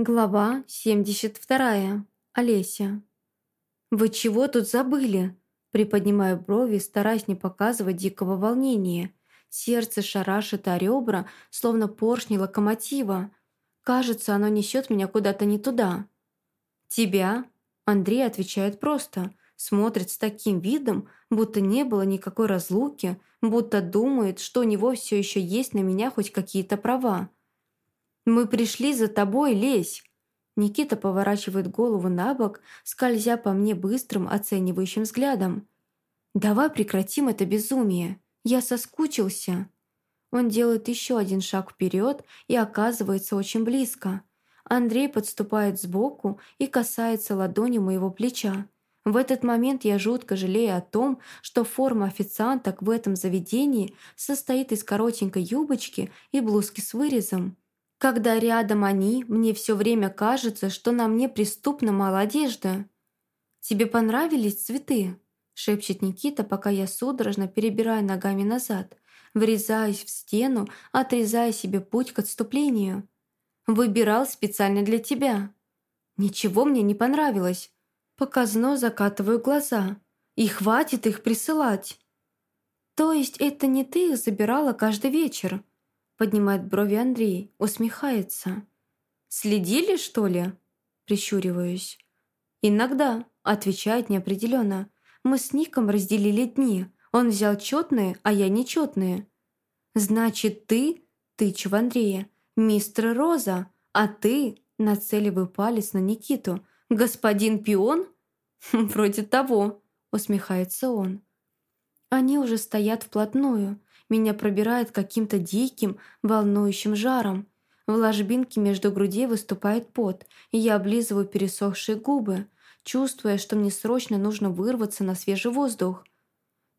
Глава 72. Олеся. «Вы чего тут забыли?» Приподнимаю брови, стараясь не показывать дикого волнения. Сердце шарашит, а ребра, словно поршни локомотива. Кажется, оно несет меня куда-то не туда. «Тебя?» Андрей отвечает просто. Смотрит с таким видом, будто не было никакой разлуки, будто думает, что у него все еще есть на меня хоть какие-то права. «Мы пришли за тобой, лезь!» Никита поворачивает голову на бок, скользя по мне быстрым оценивающим взглядом. «Давай прекратим это безумие. Я соскучился». Он делает еще один шаг вперед и оказывается очень близко. Андрей подступает сбоку и касается ладони моего плеча. В этот момент я жутко жалею о том, что форма официанток в этом заведении состоит из коротенькой юбочки и блузки с вырезом. Когда рядом они, мне все время кажется, что на мне преступно мало одежды. «Тебе понравились цветы?» — шепчет Никита, пока я судорожно перебираю ногами назад, врезаясь в стену, отрезая себе путь к отступлению. «Выбирал специально для тебя». «Ничего мне не понравилось». Показно закатываю глаза. «И хватит их присылать». «То есть это не ты их забирала каждый вечер?» Поднимает брови Андрей, усмехается. «Следили, что ли?» Прищуриваюсь. «Иногда», — отвечает неопределенно. «Мы с Ником разделили дни. Он взял четные, а я нечетные». «Значит, ты, тычу в Андрея, мистер Роза, а ты...» Нацеливаю палец на Никиту. «Господин Пион?» «Вроде того», — усмехается он. Они уже стоят вплотную, меня пробирает каким-то диким, волнующим жаром. В ложбинке между грудей выступает пот, и я облизываю пересохшие губы, чувствуя, что мне срочно нужно вырваться на свежий воздух.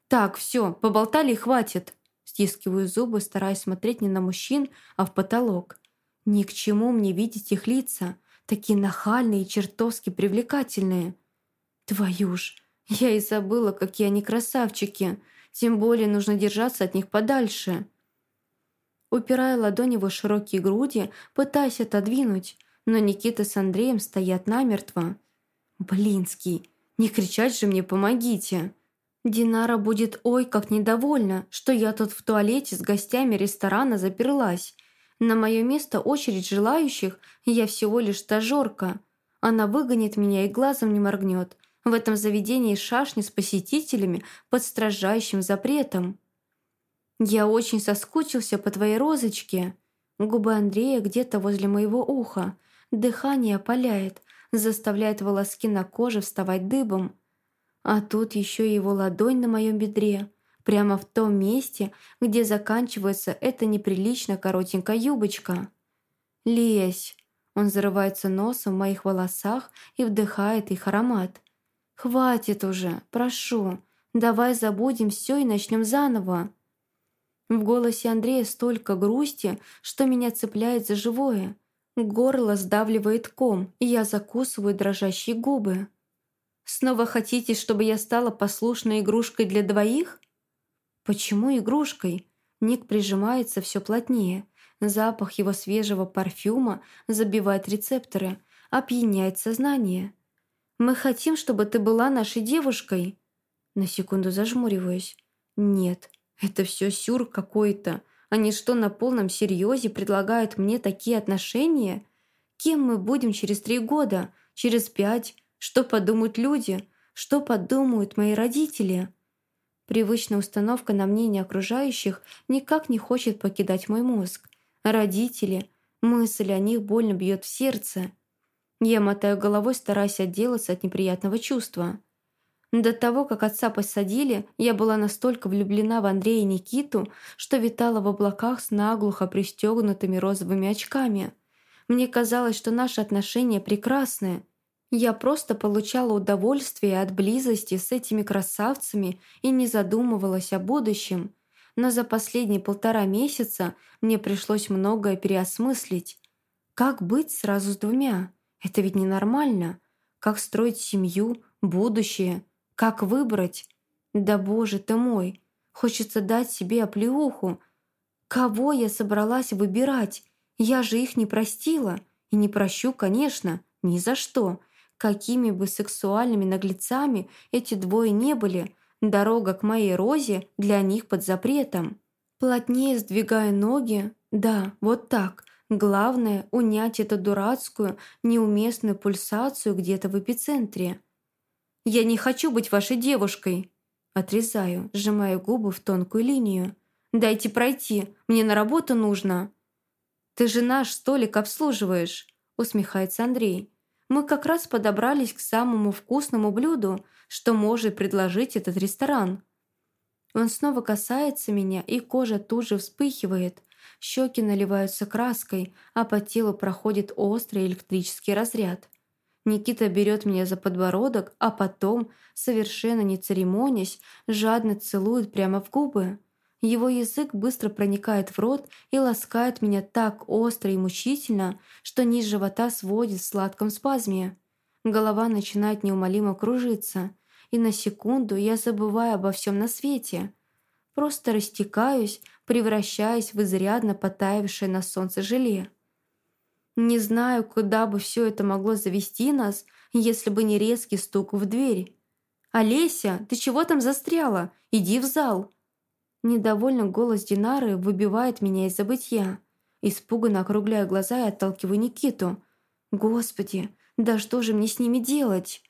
«Так, все, поболтали и хватит!» Стискиваю зубы, стараясь смотреть не на мужчин, а в потолок. Ни к чему мне видеть их лица, такие нахальные и чертовски привлекательные. Твою ж, я и забыла, какие они красавчики. Тем более нужно держаться от них подальше. Упирая ладони в широкие груди, пытаясь отодвинуть, но Никита с Андреем стоят намертво. «Блинский, не кричать же мне «помогите!» Динара будет ой как недовольна, что я тут в туалете с гостями ресторана заперлась. На мое место очередь желающих, я всего лишь стажерка. Она выгонит меня и глазом не моргнет, в этом заведении шашни с посетителями под строжайшим запретом. «Я очень соскучился по твоей розочке». Губы Андрея где-то возле моего уха. Дыхание опаляет, заставляет волоски на коже вставать дыбом. А тут еще его ладонь на моем бедре, прямо в том месте, где заканчивается эта неприлично коротенькая юбочка. «Лезь!» Он зарывается носом в моих волосах и вдыхает их аромат. «Хватит уже, прошу. Давай забудем все и начнем заново». В голосе Андрея столько грусти, что меня цепляет за живое. Горло сдавливает ком, и я закусываю дрожащие губы. «Снова хотите, чтобы я стала послушной игрушкой для двоих?» «Почему игрушкой?» Ник прижимается все плотнее. Запах его свежего парфюма забивает рецепторы, опьяняет сознание. Мы хотим, чтобы ты была нашей девушкой». На секунду зажмуриваюсь. «Нет, это все сюр какой-то. Они что, на полном серьезе предлагают мне такие отношения? Кем мы будем через три года? Через пять? Что подумают люди? Что подумают мои родители?» Привычная установка на мнение окружающих никак не хочет покидать мой мозг. Родители, мысль о них больно бьет в сердце. Я мотаю головой, стараясь отделаться от неприятного чувства. До того, как отца посадили, я была настолько влюблена в Андрея и Никиту, что витала в облаках с наглухо пристегнутыми розовыми очками. Мне казалось, что наши отношения прекрасны. Я просто получала удовольствие от близости с этими красавцами и не задумывалась о будущем. Но за последние полтора месяца мне пришлось многое переосмыслить. Как быть сразу с двумя? Это ведь ненормально. Как строить семью, будущее? Как выбрать? Да боже ты мой! Хочется дать себе оплеуху. Кого я собралась выбирать? Я же их не простила. И не прощу, конечно, ни за что. Какими бы сексуальными наглецами эти двое не были, дорога к моей Розе для них под запретом. Плотнее сдвигая ноги, да, вот так. Главное – унять эту дурацкую, неуместную пульсацию где-то в эпицентре. «Я не хочу быть вашей девушкой!» Отрезаю, сжимая губы в тонкую линию. «Дайте пройти, мне на работу нужно!» «Ты же наш столик обслуживаешь!» усмехается Андрей. «Мы как раз подобрались к самому вкусному блюду, что может предложить этот ресторан». Он снова касается меня, и кожа тут же вспыхивает. Щеки наливаются краской, а по телу проходит острый электрический разряд. Никита берет меня за подбородок, а потом, совершенно не церемонясь, жадно целует прямо в губы. Его язык быстро проникает в рот и ласкает меня так остро и мучительно, что низ живота сводит в сладком спазме. Голова начинает неумолимо кружиться, и на секунду я забываю обо всем на свете. Просто растекаюсь, превращаясь в изрядно потаявшее на солнце желе. Не знаю, куда бы все это могло завести нас, если бы не резкий стук в дверь. «Олеся, ты чего там застряла? Иди в зал!» Недовольно голос Динары выбивает меня из забытья. Испуганно округляю глаза и отталкиваю Никиту. «Господи, да что же мне с ними делать?»